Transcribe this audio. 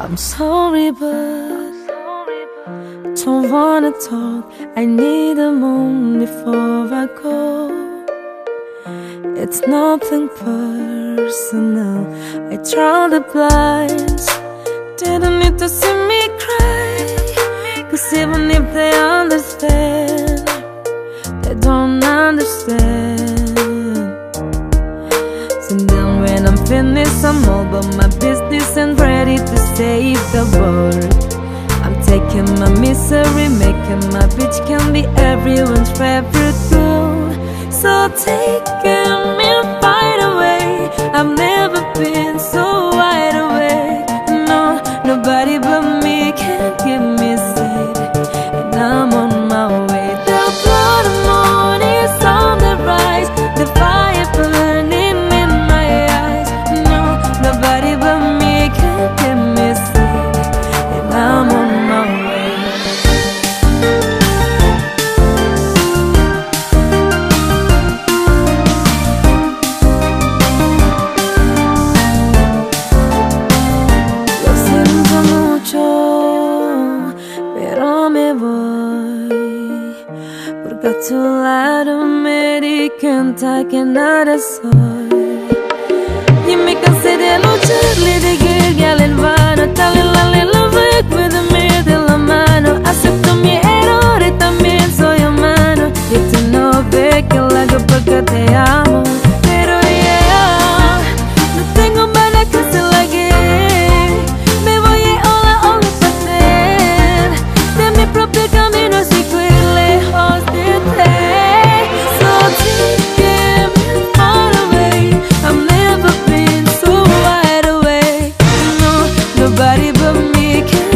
I'm sorry, but don't wanna talk. I need a moment before I go. It's nothing personal. I draw the blinds. Didn't need to see me cry. Cause even if they understand, they don't understand. save the world I'm taking my misery, making my bitch can be everyone's favorite girl So taking me right away I've never been so lado me di cuenta que nada soy y me cansé de. me.